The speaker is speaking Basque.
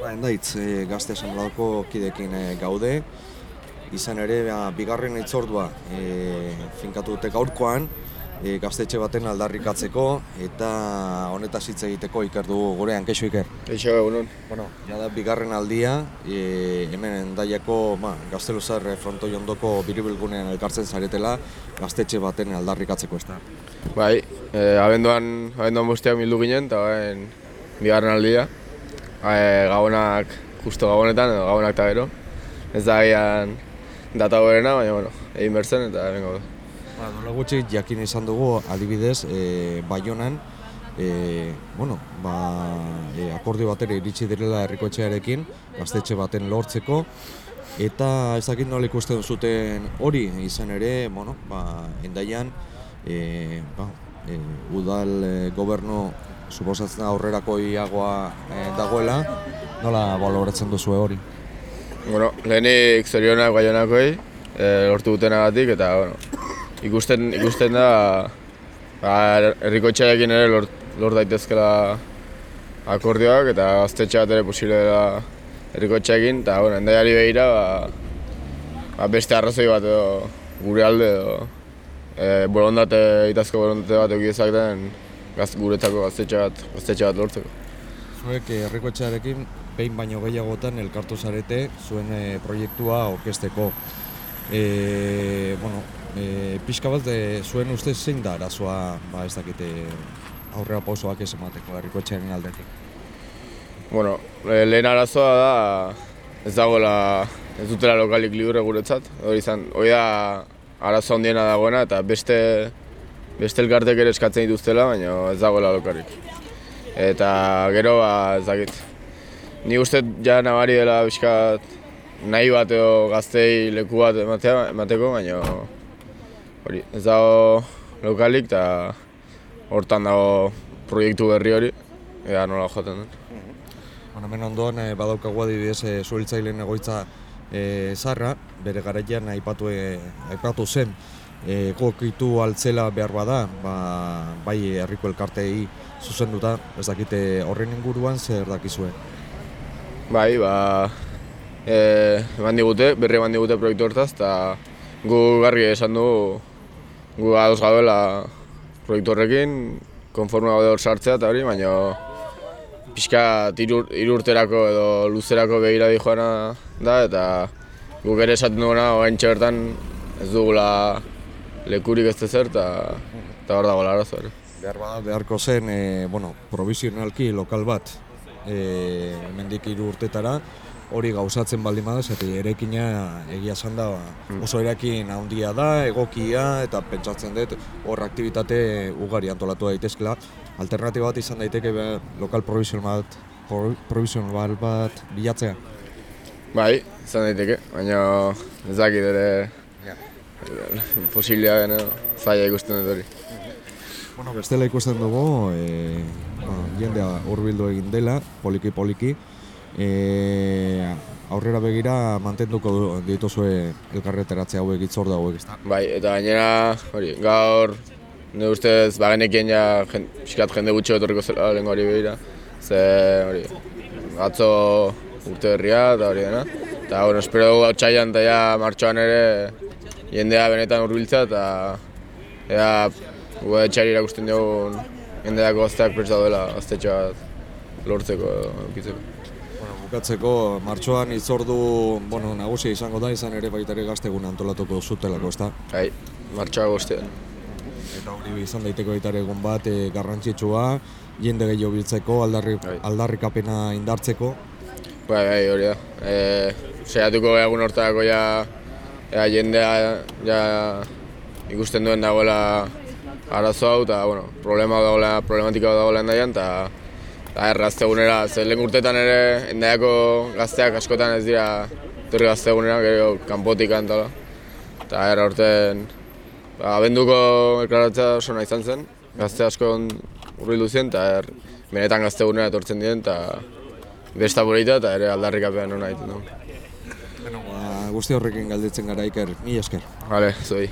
Ba, endaitz, e, gazte asamladoko kidekin e, gaude. Izan ere, ba, bigarren itzordua e, finkatu dute gaurkoan, e, gaztetxe baten aldarrikatzeko eta honetaz hitz egiteko iker dugu gurean, keixo iker. Eixo egunon. Bueno, ja da bigarren aldia, e, hemen endaiako ba, gazteluzar frontoi ondoko biribilgunean elkartzen zaretela gaztetxe baten aldarrikatzeko ez da. Bai, e, abenduan, abenduan bosteak mildu ginen, eta bigarren aldia. E, gabonak, justo gabonetan, edo gabonak eta gero. Ez da gian data goberena, baina, bueno, egin bertzen eta hemen gaude. Ba, nola gutxi jakin izan dugu adibidez e, Baionan e, bueno, ba, e, akordio batera iritsi direla herrikoetxearekin gaztetxe baten lortzeko eta ez dakit nola ikusten zuten hori izan ere, bueno, ba, endaian e, ba, e, udal e, gobernu suposatzen aurrerako iagoa e, dagoela, nola baloratzen duzu hori? Bueno, lehenik zorionak baionakoi, e, lortu dutenagatik, eta, bueno, ikusten, ikusten da ba, herriko ere lort, lort daitezkela akordioak eta gaztetxe bat ere posible dela herriko eta bueno, endaiari behira ba, ba, beste arrazoi bat edo gure alde edo e, borondate, itazko borondate bat egizak den gaz, guretzako gaztetxe bat, gaztetxe bat lortzeko. Zuek eh, herriko behin baino gehiagotan elkartu zarete zuen e, proiektua orkesteko. E, bueno, e, pixka bat de, zuen ustez zein da arazoa ba, ez dakite aurrera pausoak ez emateko herriko etxearen aldetik? Bueno, lehen arazoa da ez dagoela ez dutela lokalik libre guretzat. Hori izan, hori da arazo handiena dagoena eta beste beste elkartek ere eskatzen dituztela, baina ez dagoela lokalik. Eta gero ba, ez dakit. Ni uste ja nabari dela bizkat nahi bat edo gaztei leku bat emateko, baina hori, ez dago lokalik eta hortan dago proiektu berri hori, ea nola joaten den. Bueno, hemen ondoan e, badaukagu adibidez e, zuhiltzaileen egoitza e, zarra, bere garaian aipatu, e, aipatu zen e, gokitu altzela behar bada, ba, bai herriko elkartei zuzenduta, ez dakite horren inguruan zer dakizue? Bai, ba, e, eman digute, berri eman digute proiektu hortaz, eta gu garri esan du gu ados gaudela proiektu horrekin, konforme gaude hor sartzea eta hori, baina pixka irurterako edo luzerako begira di joana da, eta guk ere esaten duguna, oain bertan ez dugula lekurik ez zer eta hor dago larazo. Behar bada, beharko zen, e, bueno, provisionalki lokal bat, e, mendik iru urtetara, hori gauzatzen baldin badaz, eta erekina egia esan da mm. oso erekin handia da, egokia, eta pentsatzen dut hor aktivitate ugari antolatu daitezkela. Alternatiba bat izan daiteke be, lokal provisional bat, provisional bat bilatzea. Bai, izan daiteke, baina ez dakit ere posiblea den, zaila ikusten dut hori. Bueno, bestela ikusten dugu, e, ba, jendea urbildu egin dela, poliki-poliki, e, aurrera begira mantenduko dituzue elkarreteratzea hauek itzorda hauek, ezta? Bai, eta gainera, hori, gaur, ne ustez, bagenekien ja, jen, jende gutxo etorriko zela lehen hori begira. Ze, hori, atzo urte berria eta hori dena. Eta, bueno, espero dugu txaian eta ja martxoan ere jendea benetan urbiltza eta ea, gu etxari irakusten dugu jendeak gozteak presta duela gaztetxo bat lortzeko edo bukatzeko martxoan itzordu bueno, nagusia izango da izan ere baita ere gaztegun antolatuko zutelako, ezta? Bai, martxoa guztien. Eta hori izan daiteko baita egun bat e, garrantzitsua, jende gehiago biltzeko, aldarri, bai. aldarrikapena indartzeko. Bai, bai, hori da. E, Zeratuko egun hortako ja, ja jendea ja, ikusten duen dagoela arazo hau, eta bueno, problema dagoela, problematika dagoela endaian, eta Eta errazte egunera, ze lehen urtetan ere endaiako gazteak askotan ez dira torri gazte egunera, gero kanpotik antala. Eta erra urtean, ba, abenduko elkaratzea oso nahi izan zen, gazte asko urbildu zen, eta er, benetan gazte egunera etortzen diren, eta besta bolita eta ere aldarrik apean hona egiten dugu. Guzti horrekin galditzen gara iker, mi esker. Vale, zoi.